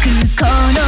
くこの